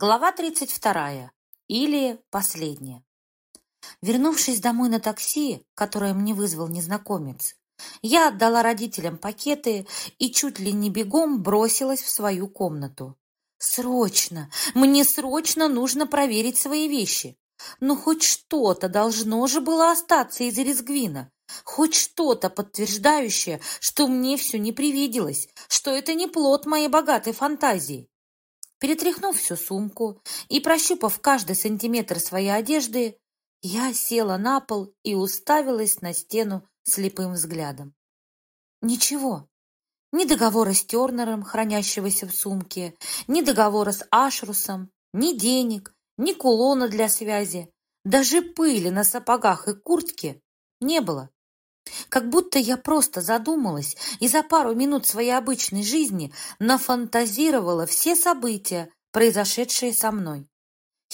Глава 32. Или последняя. Вернувшись домой на такси, которое мне вызвал незнакомец, я отдала родителям пакеты и чуть ли не бегом бросилась в свою комнату. Срочно, мне срочно нужно проверить свои вещи. Но хоть что-то должно же было остаться из Резгвина. Хоть что-то подтверждающее, что мне все не привиделось, что это не плод моей богатой фантазии. Перетряхнув всю сумку и прощупав каждый сантиметр своей одежды, я села на пол и уставилась на стену слепым взглядом. Ничего. Ни договора с Тернером, хранящегося в сумке, ни договора с Ашрусом, ни денег, ни кулона для связи, даже пыли на сапогах и куртке не было. Как будто я просто задумалась и за пару минут своей обычной жизни нафантазировала все события, произошедшие со мной.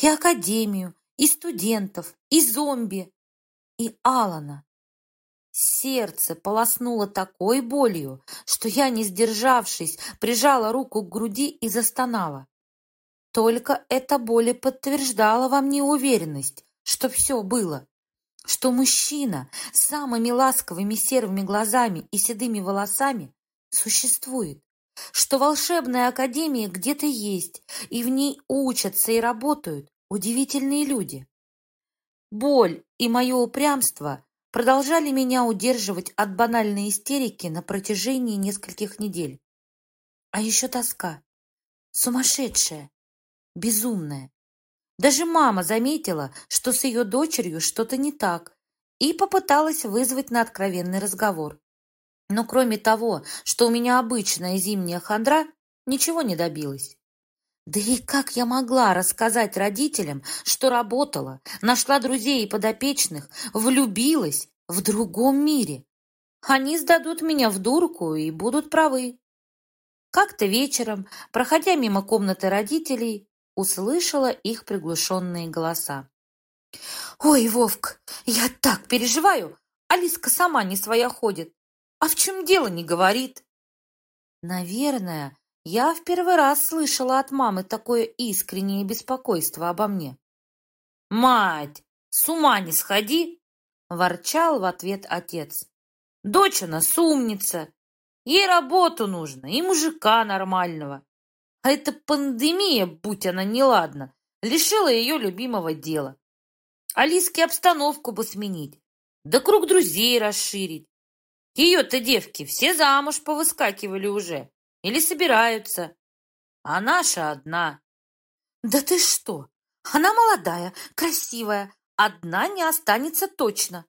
И академию, и студентов, и зомби, и Алана. Сердце полоснуло такой болью, что я, не сдержавшись, прижала руку к груди и застонала. Только эта боль подтверждала во мне уверенность, что все было что мужчина с самыми ласковыми серыми глазами и седыми волосами существует, что волшебная академия где-то есть, и в ней учатся и работают удивительные люди. Боль и мое упрямство продолжали меня удерживать от банальной истерики на протяжении нескольких недель. А еще тоска. Сумасшедшая, безумная. Даже мама заметила, что с ее дочерью что-то не так, и попыталась вызвать на откровенный разговор. Но кроме того, что у меня обычная зимняя хандра, ничего не добилась. Да и как я могла рассказать родителям, что работала, нашла друзей и подопечных, влюбилась в другом мире? Они сдадут меня в дурку и будут правы. Как-то вечером, проходя мимо комнаты родителей, услышала их приглушенные голоса. «Ой, Вовк, я так переживаю! Алиска сама не своя ходит. А в чем дело не говорит?» Наверное, я в первый раз слышала от мамы такое искреннее беспокойство обо мне. «Мать, с ума не сходи!» – ворчал в ответ отец. «Дочь она сумница, ей работу нужно и мужика нормального. А эта пандемия, будь она неладна, лишила ее любимого дела. Алиске обстановку бы сменить, да круг друзей расширить. Ее-то девки все замуж повыскакивали уже или собираются, а наша одна. Да ты что? Она молодая, красивая, одна не останется точно.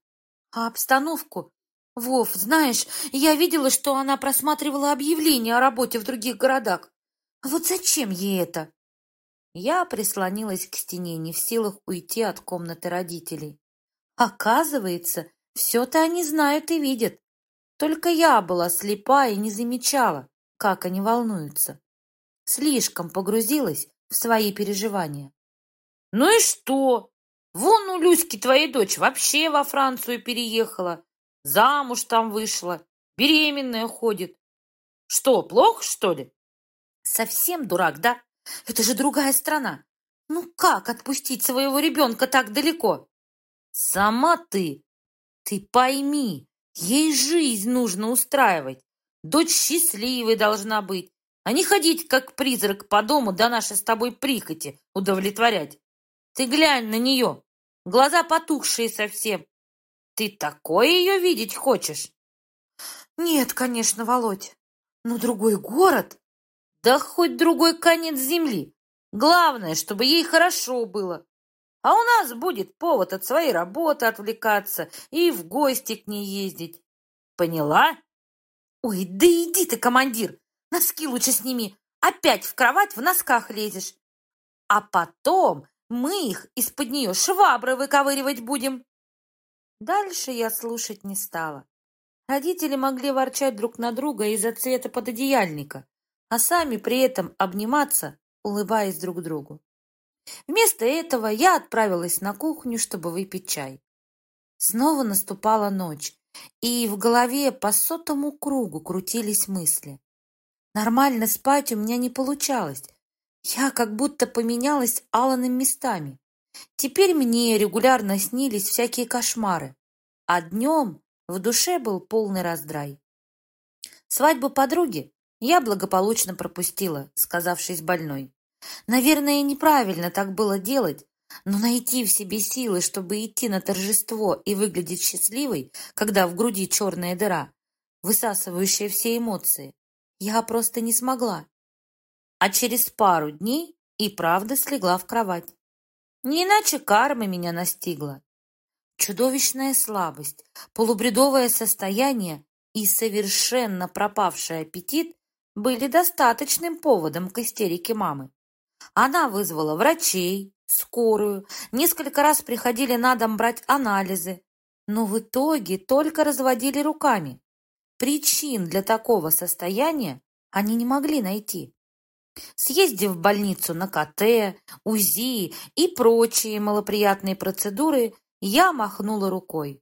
А обстановку? Вов, знаешь, я видела, что она просматривала объявления о работе в других городах. Вот зачем ей это? Я прислонилась к стене, не в силах уйти от комнаты родителей. Оказывается, все-то они знают и видят. Только я была слепа и не замечала, как они волнуются. Слишком погрузилась в свои переживания. Ну и что? Вон у Люськи твоей дочь вообще во Францию переехала. Замуж там вышла, беременная ходит. Что, плохо, что ли? Совсем дурак, да? Это же другая страна. Ну как отпустить своего ребенка так далеко? Сама ты. Ты пойми, ей жизнь нужно устраивать. Дочь счастливой должна быть, а не ходить как призрак по дому до нашей с тобой прихоти удовлетворять. Ты глянь на нее, глаза потухшие совсем. Ты такое ее видеть хочешь? Нет, конечно, Володь, но другой город да хоть другой конец земли. Главное, чтобы ей хорошо было. А у нас будет повод от своей работы отвлекаться и в гости к ней ездить. Поняла? Ой, да иди ты, командир. Носки лучше сними. Опять в кровать в носках лезешь. А потом мы их из-под нее швабры выковыривать будем. Дальше я слушать не стала. Родители могли ворчать друг на друга из-за цвета пододеяльника а сами при этом обниматься, улыбаясь друг другу. Вместо этого я отправилась на кухню, чтобы выпить чай. Снова наступала ночь, и в голове по сотому кругу крутились мысли. Нормально спать у меня не получалось. Я как будто поменялась аланым местами. Теперь мне регулярно снились всякие кошмары, а днем в душе был полный раздрай. Свадьбу подруги я благополучно пропустила, сказавшись больной. Наверное, неправильно так было делать, но найти в себе силы, чтобы идти на торжество и выглядеть счастливой, когда в груди черная дыра, высасывающая все эмоции, я просто не смогла а через пару дней и правда слегла в кровать. Не иначе карма меня настигла. Чудовищная слабость, полубредовое состояние и совершенно пропавший аппетит были достаточным поводом к истерике мамы. Она вызвала врачей, скорую, несколько раз приходили на дом брать анализы, но в итоге только разводили руками. Причин для такого состояния они не могли найти. Съездив в больницу на КТ, УЗИ и прочие малоприятные процедуры, я махнула рукой.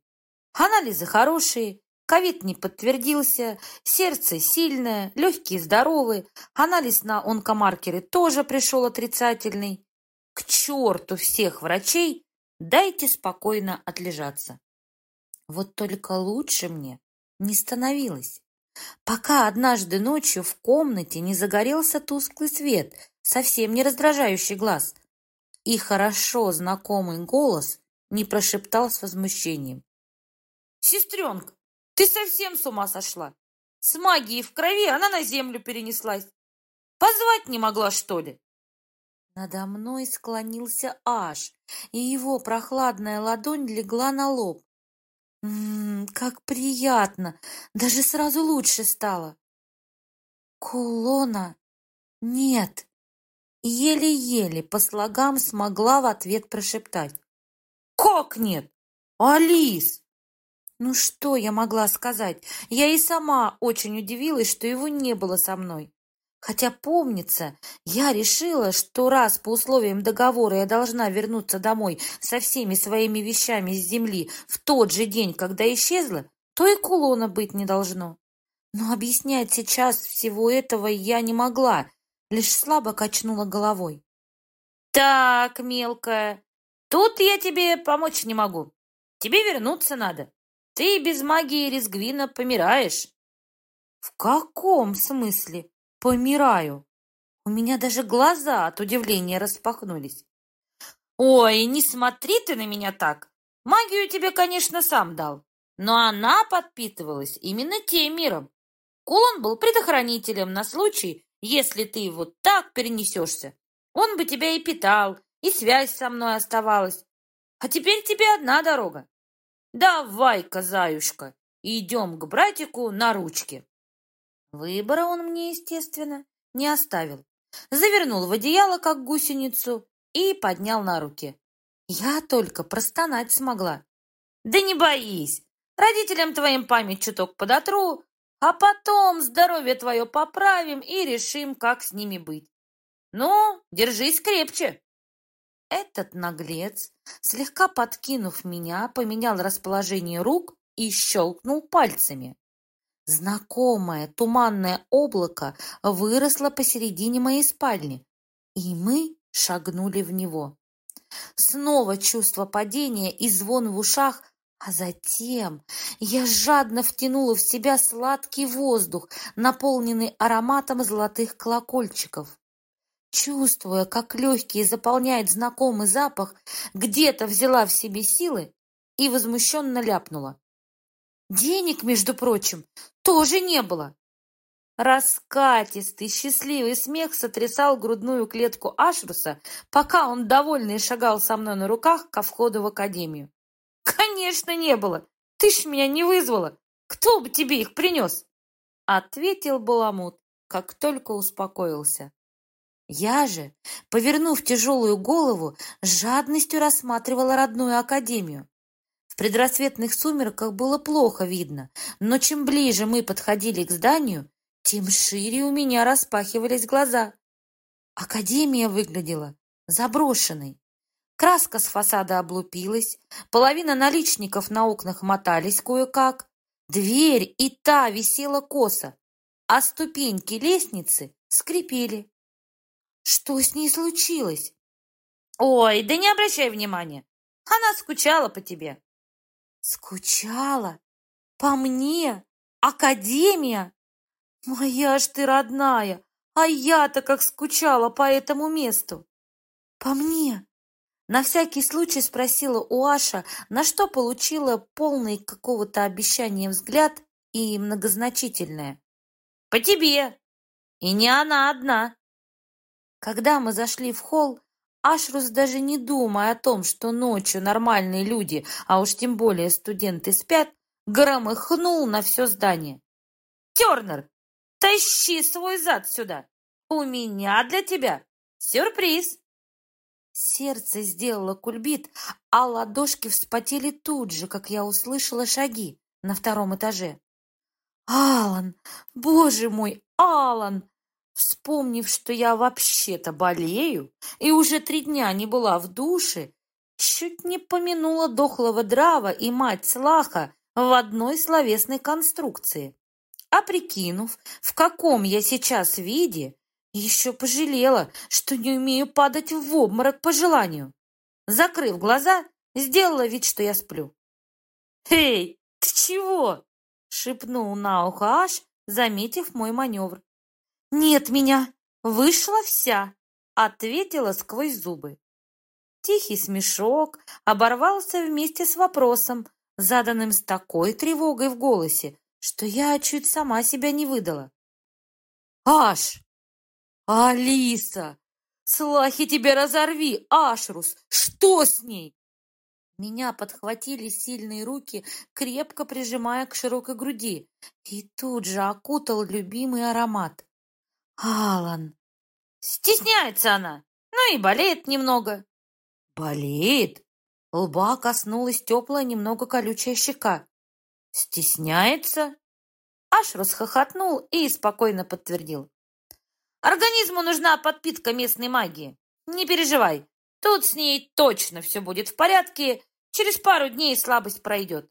Анализы хорошие, ковид не подтвердился, сердце сильное, легкие здоровы, анализ на онкомаркеры тоже пришел отрицательный. К черту всех врачей, дайте спокойно отлежаться. Вот только лучше мне не становилось пока однажды ночью в комнате не загорелся тусклый свет, совсем не раздражающий глаз, и хорошо знакомый голос не прошептал с возмущением. «Сестренка, ты совсем с ума сошла? С магией в крови она на землю перенеслась. Позвать не могла, что ли?» Надо мной склонился Аш, и его прохладная ладонь легла на лоб. Ммм, как приятно! Даже сразу лучше стало. Кулона? Нет. Еле-еле по слогам смогла в ответ прошептать. Как нет? Алис! Ну что я могла сказать? Я и сама очень удивилась, что его не было со мной. Хотя, помнится, я решила, что раз по условиям договора я должна вернуться домой со всеми своими вещами с земли в тот же день, когда исчезла, то и кулона быть не должно. Но объяснять сейчас всего этого я не могла, лишь слабо качнула головой. «Так, мелкая, тут я тебе помочь не могу. Тебе вернуться надо. Ты без магии Резгвина помираешь». «В каком смысле?» помираю. У меня даже глаза от удивления распахнулись. Ой, не смотри ты на меня так. Магию тебе, конечно, сам дал, но она подпитывалась именно тем миром. Кулон был предохранителем на случай, если ты вот так перенесешься. Он бы тебя и питал, и связь со мной оставалась. А теперь тебе одна дорога. Давай-ка, заюшка, идем к братику на ручке. Выбора он мне, естественно, не оставил. Завернул в одеяло, как гусеницу, и поднял на руки. Я только простонать смогла. Да не боись, родителям твоим память чуток подотру, а потом здоровье твое поправим и решим, как с ними быть. Ну, держись крепче. Этот наглец, слегка подкинув меня, поменял расположение рук и щелкнул пальцами. Знакомое туманное облако выросло посередине моей спальни, и мы шагнули в него. Снова чувство падения и звон в ушах, а затем я жадно втянула в себя сладкий воздух, наполненный ароматом золотых колокольчиков. Чувствуя, как легкие заполняет знакомый запах, где-то взяла в себе силы и возмущенно ляпнула. Денег, между прочим, тоже не было. Раскатистый, счастливый смех сотрясал грудную клетку Ашруса, пока он, довольный, шагал со мной на руках ко входу в академию. «Конечно, не было! Ты ж меня не вызвала! Кто бы тебе их принес?» Ответил Баламут, как только успокоился. Я же, повернув тяжелую голову, с жадностью рассматривала родную академию. В предрассветных сумерках было плохо видно, но чем ближе мы подходили к зданию, тем шире у меня распахивались глаза. Академия выглядела заброшенной. Краска с фасада облупилась, половина наличников на окнах мотались кое-как, дверь и та висела косо, а ступеньки лестницы скрипели. Что с ней случилось? Ой, да не обращай внимания. Она скучала по тебе. Скучала? По мне? Академия? Моя ж ты родная, а я-то как скучала по этому месту. По мне? На всякий случай спросила у Аша, на что получила полный какого-то обещания взгляд и многозначительное. «По тебе! И не она одна!» Когда мы зашли в холл, Ашрус, даже не думая о том, что ночью нормальные люди, а уж тем более студенты спят, громыхнул на все здание. «Тернер, тащи свой зад сюда! У меня для тебя сюрприз!» Сердце сделало кульбит, а ладошки вспотели тут же, как я услышала шаги на втором этаже. «Алан! Боже мой, Алан!» Вспомнив, что я вообще-то болею и уже три дня не была в душе, чуть не помянула дохлого драва и мать Слаха в одной словесной конструкции. А прикинув, в каком я сейчас виде, еще пожалела, что не умею падать в обморок по желанию. Закрыв глаза, сделала вид, что я сплю. «Эй, ты чего?» — шепнул на ухо Аш, заметив мой маневр. «Нет меня! Вышла вся!» — ответила сквозь зубы. Тихий смешок оборвался вместе с вопросом, заданным с такой тревогой в голосе, что я чуть сама себя не выдала. «Аш! Алиса! Слахи тебе разорви, Ашрус! Что с ней?» Меня подхватили сильные руки, крепко прижимая к широкой груди, и тут же окутал любимый аромат. Алан. Стесняется она. Ну и болеет немного. Болеет? Лба коснулась теплая, немного колючая щека. Стесняется? Аш расхохотнул и спокойно подтвердил. Организму нужна подпитка местной магии. Не переживай, тут с ней точно все будет в порядке. Через пару дней слабость пройдет.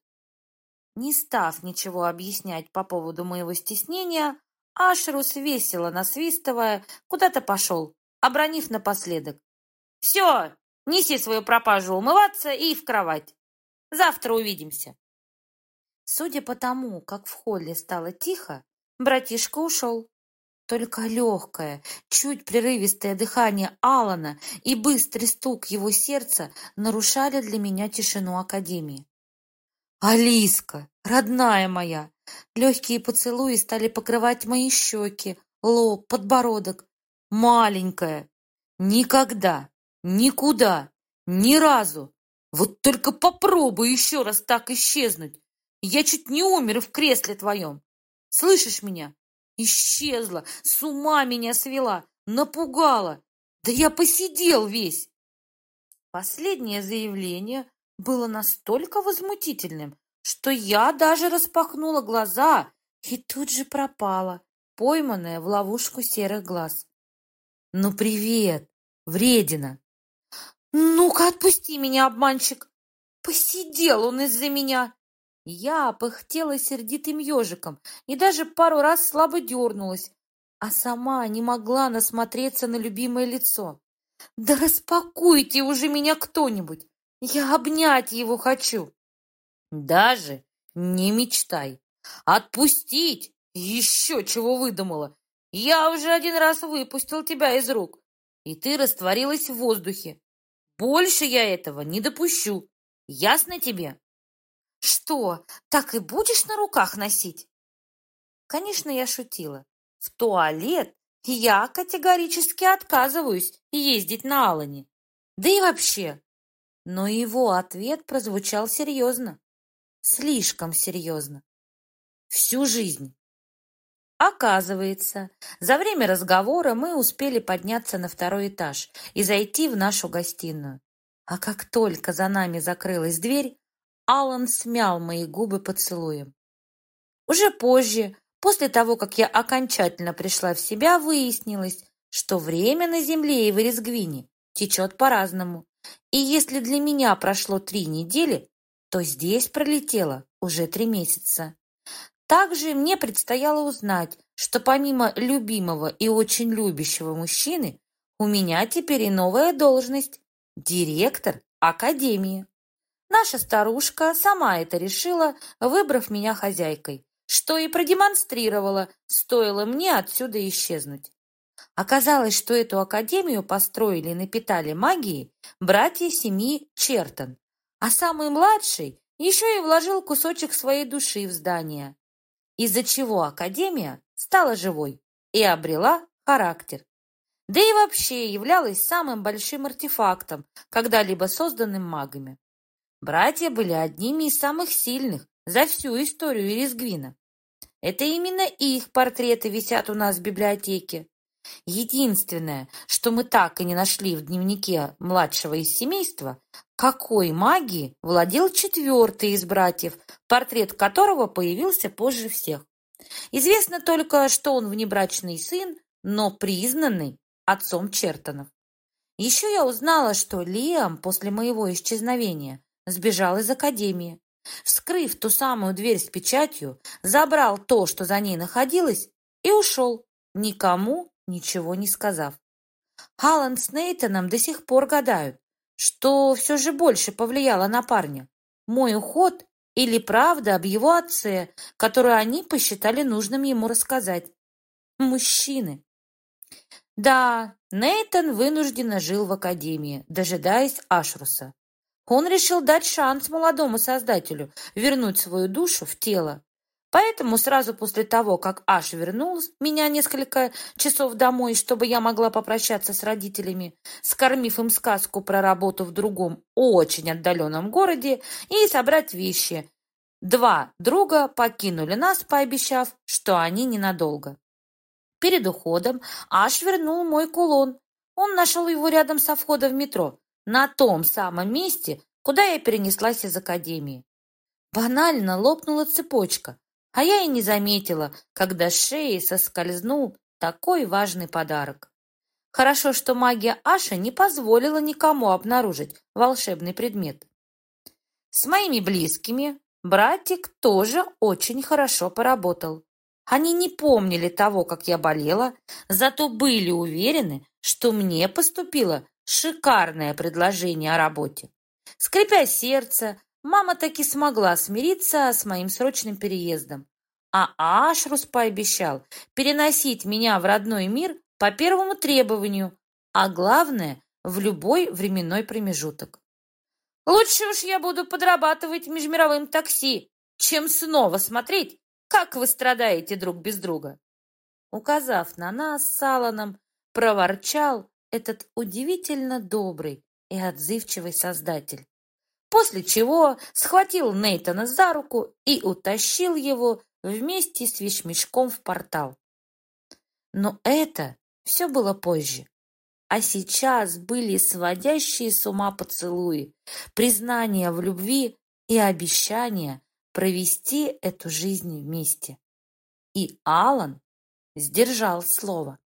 Не став ничего объяснять по поводу моего стеснения, Ашрус, весело насвистывая, куда-то пошел, обронив напоследок. «Все, неси свою пропажу умываться и в кровать. Завтра увидимся». Судя по тому, как в холле стало тихо, братишка ушел. Только легкое, чуть прерывистое дыхание Алана и быстрый стук его сердца нарушали для меня тишину Академии. «Алиска, родная моя, Легкие поцелуи стали покрывать мои щеки, лоб, подбородок. Маленькая. Никогда, никуда, ни разу. Вот только попробуй еще раз так исчезнуть. Я чуть не умер в кресле твоем. Слышишь меня? Исчезла, с ума меня свела, напугала. Да я посидел весь. Последнее заявление было настолько возмутительным, что я даже распахнула глаза и тут же пропала, пойманная в ловушку серых глаз. «Ну, привет, вредина!» «Ну-ка, отпусти меня, обманщик! Посидел он из-за меня!» Я пыхтела сердитым ежиком и даже пару раз слабо дернулась, а сама не могла насмотреться на любимое лицо. «Да распакуйте уже меня кто-нибудь! Я обнять его хочу!» Даже не мечтай. Отпустить? Еще чего выдумала. Я уже один раз выпустил тебя из рук, и ты растворилась в воздухе. Больше я этого не допущу. Ясно тебе? Что, так и будешь на руках носить? Конечно, я шутила. В туалет я категорически отказываюсь ездить на Алане. Да и вообще. Но его ответ прозвучал серьезно. Слишком серьезно. Всю жизнь. Оказывается, за время разговора мы успели подняться на второй этаж и зайти в нашу гостиную. А как только за нами закрылась дверь, Алан смял мои губы поцелуем. Уже позже, после того, как я окончательно пришла в себя, выяснилось, что время на Земле и в Эрезгвине течет по-разному. И если для меня прошло три недели, то здесь пролетело уже три месяца. Также мне предстояло узнать, что помимо любимого и очень любящего мужчины, У меня теперь и новая должность – директор академии. Наша старушка сама это решила, выбрав меня хозяйкой, что и продемонстрировала, стоило мне отсюда исчезнуть. Оказалось, что эту академию построили и напитали магией братья семьи Чертон, а самый младший еще и вложил кусочек своей души в здание, из-за чего академия стала живой и обрела характер. Да и вообще являлась самым большим артефактом, когда-либо созданным магами. Братья были одними из самых сильных за всю историю Иризгвина. Это именно их портреты висят у нас в библиотеке. Единственное, что мы так и не нашли в дневнике младшего из семейства, какой магией владел четвертый из братьев, портрет которого появился позже всех. Известно только, что он внебрачный сын, но признанный отцом Чертонов. Еще я узнала, что Лиам после моего исчезновения сбежал из академии. Вскрыв ту самую дверь с печатью, забрал то, что за ней находилось, и ушел, никому ничего не сказав. Аллан с Нейтаном до сих пор гадают, что все же больше повлияло на парня. Мой уход или правда об его отце, которую они посчитали нужным ему рассказать. Мужчины. Да, Нейтан вынужденно жил в академии, дожидаясь Ашруса. Он решил дать шанс молодому создателю вернуть свою душу в тело. Поэтому сразу после того, как Аш вернул меня несколько часов домой, чтобы я могла попрощаться с родителями, скормив им сказку про работу в другом, очень отдаленном городе, и собрать вещи, два друга покинули нас, пообещав, что они ненадолго. Перед уходом Аш вернул мой кулон. Он нашел его рядом со входом в метро, на том самом месте, куда я перенеслась из академии. Банально лопнула цепочка, а я и не заметила, когда с шеи соскользнул такой важный подарок. Хорошо, что магия Аша не позволила никому обнаружить волшебный предмет. С моими близкими братик тоже очень хорошо поработал. Они не помнили того, как я болела, зато были уверены, что мне поступило шикарное предложение о работе. Скрипя сердце, Мама таки смогла смириться с моим срочным переездом. А Ашрус пообещал переносить меня в родной мир по первому требованию, а главное, в любой временной промежуток. Лучше уж я буду подрабатывать межмировым такси, чем снова смотреть, как вы страдаете друг без друга. Указав на нас с Алланом, проворчал этот удивительно добрый и отзывчивый создатель после чего схватил Нейтана за руку и утащил его вместе с вещмешком в портал. Но это все было позже. А сейчас были сводящие с ума поцелуи, признания в любви и обещания провести эту жизнь вместе. И Алан сдержал слово.